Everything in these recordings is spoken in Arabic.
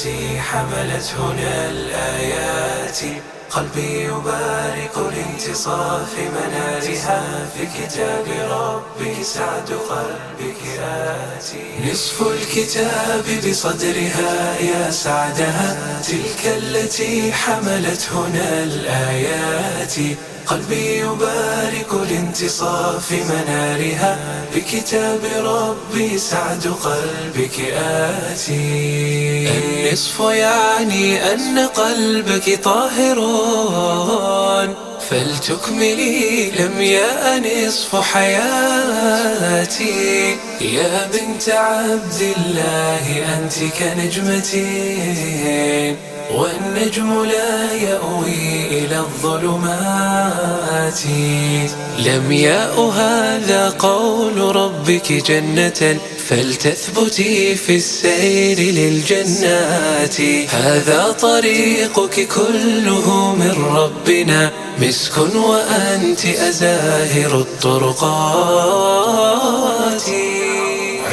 التي حملت هنا الآيات قلبي يبارك لانتصاف منارها في كتاب ربك سعد قلبك آتي. نصف الكتاب بصدرها يا سعدها تلك التي حملت هنا الآيات. قلبي يبارك لانتصاف منارها. بكتاب ربي سعد قلبك آتي. النصف يعني أن قلبك طاهر. فلتكملي لم يا نصف حياتي. يا بنت عبد الله أنت كنجمتين والنجم لا يأوي إلى الظلمات. لم يأ هذا قول ربك جنة فلتثبتي في السير للجنات. هذا طريقك كله من ربنا مسك وأنت أزاهر الطرقات.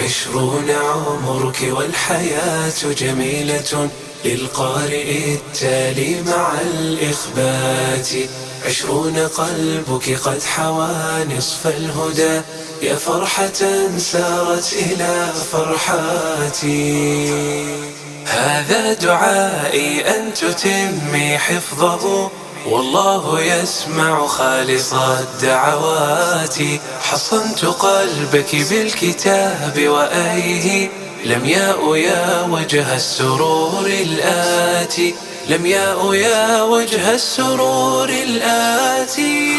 عشرون عمرك والحياة جميلة للقارئ التالي مع الإخبات. عشرون قلبك قد حوى نصف الهدى يا فرحة سارت إلى فرحاتي. هذا دعائي أن تتمي حفظه والله يسمع خالص الدعوات. حصنت قلبك بالكتاب وآيه. لم يأ يا وجه السرور الآتي لم يأ يا وجه السرور الآتي